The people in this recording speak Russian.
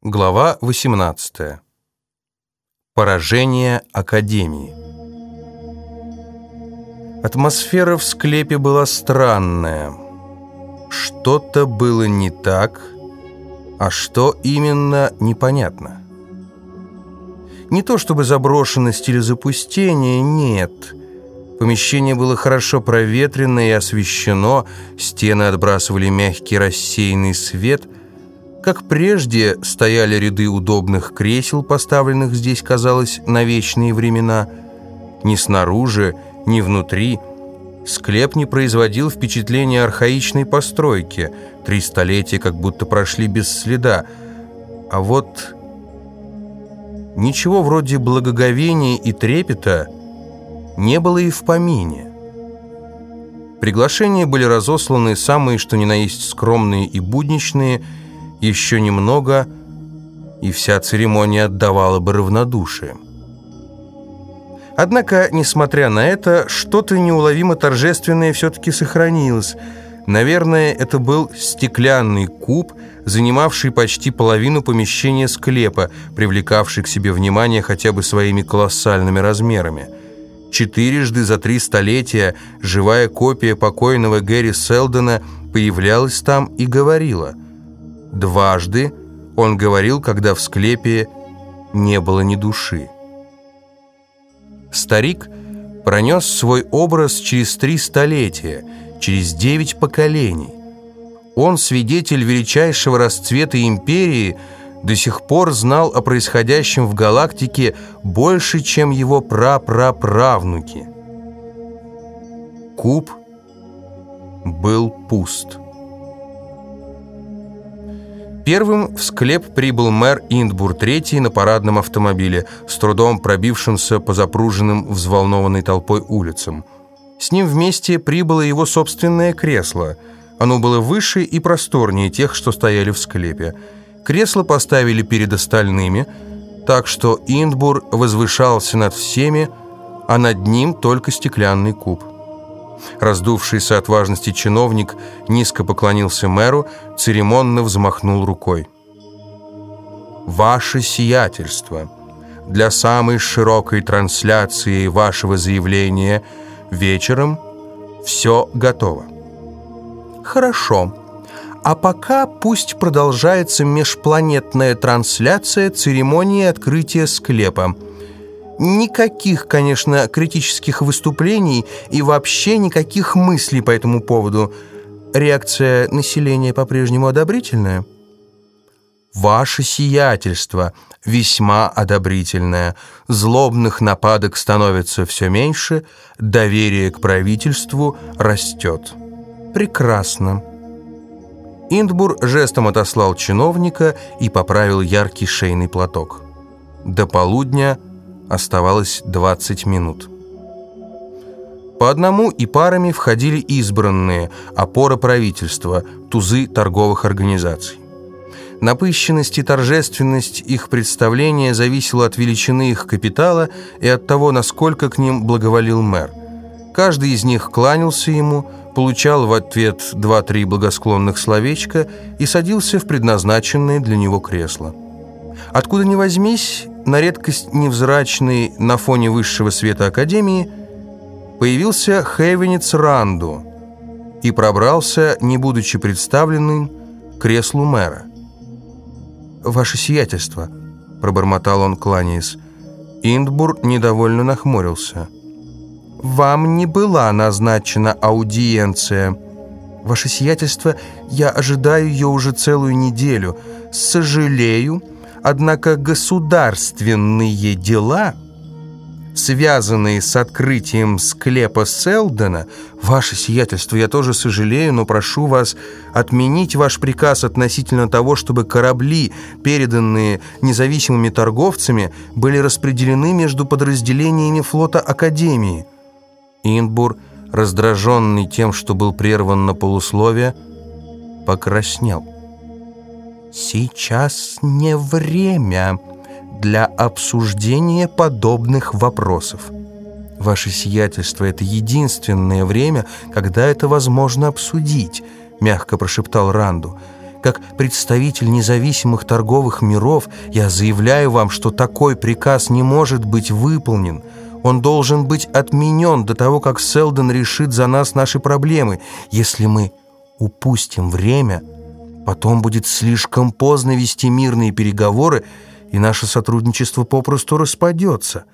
Глава 18. Поражение Академии. Атмосфера в склепе была странная. Что-то было не так, а что именно, непонятно. Не то чтобы заброшенность или запустение, нет. Помещение было хорошо проветрено и освещено, стены отбрасывали мягкий рассеянный свет – как прежде стояли ряды удобных кресел, поставленных здесь, казалось, на вечные времена. Ни снаружи, ни внутри склеп не производил впечатления архаичной постройки. Три столетия как будто прошли без следа. А вот ничего вроде благоговения и трепета не было и в помине. Приглашения были разосланы самые, что ни на есть, скромные и будничные – еще немного, и вся церемония отдавала бы равнодушием. Однако, несмотря на это, что-то неуловимо торжественное все-таки сохранилось. Наверное, это был стеклянный куб, занимавший почти половину помещения склепа, привлекавший к себе внимание хотя бы своими колоссальными размерами. Четырежды за три столетия живая копия покойного Гэри Селдона появлялась там и говорила – Дважды он говорил, когда в склепе не было ни души. Старик пронес свой образ через три столетия, через девять поколений. Он, свидетель величайшего расцвета империи, до сих пор знал о происходящем в галактике больше, чем его прапраправнуки. Куб был пуст. Первым в склеп прибыл мэр Индбур III на парадном автомобиле, с трудом пробившимся по запруженным взволнованной толпой улицам. С ним вместе прибыло его собственное кресло. Оно было выше и просторнее тех, что стояли в склепе. Кресло поставили перед остальными, так что Индбур возвышался над всеми, а над ним только стеклянный куб. Раздувшийся от важности чиновник низко поклонился мэру, церемонно взмахнул рукой. «Ваше сиятельство, для самой широкой трансляции вашего заявления вечером все готово». «Хорошо. А пока пусть продолжается межпланетная трансляция церемонии открытия склепа». Никаких, конечно, критических выступлений и вообще никаких мыслей по этому поводу. Реакция населения по-прежнему одобрительная? Ваше сиятельство весьма одобрительное. Злобных нападок становится все меньше, доверие к правительству растет. Прекрасно. Индбур жестом отослал чиновника и поправил яркий шейный платок. До полудня – Оставалось 20 минут. По одному и парами входили избранные, опора правительства, тузы торговых организаций. Напыщенность и торжественность их представления зависела от величины их капитала и от того, насколько к ним благоволил мэр. Каждый из них кланялся ему, получал в ответ два-три благосклонных словечка и садился в предназначенное для него кресло. Откуда ни возьмись, на редкость невзрачный на фоне высшего света Академии, появился Хейвенец Ранду и пробрался, не будучи представленным, к креслу мэра. «Ваше сиятельство», — пробормотал он, кланяясь. Индбур недовольно нахмурился. «Вам не была назначена аудиенция. Ваше сиятельство, я ожидаю ее уже целую неделю. Сожалею, — Однако государственные дела, связанные с открытием склепа Селдена, ваше сиятельство, я тоже сожалею, но прошу вас отменить ваш приказ относительно того, чтобы корабли, переданные независимыми торговцами, были распределены между подразделениями флота Академии. Инбур, раздраженный тем, что был прерван на полусловие, покраснел. Сейчас не время для обсуждения подобных вопросов. Ваше сиятельство, это единственное время, когда это возможно обсудить, мягко прошептал Ранду. Как представитель независимых торговых миров я заявляю вам, что такой приказ не может быть выполнен. Он должен быть отменен до того, как Селдон решит за нас наши проблемы. Если мы упустим время, потом будет слишком поздно вести мирные переговоры, и наше сотрудничество попросту распадется».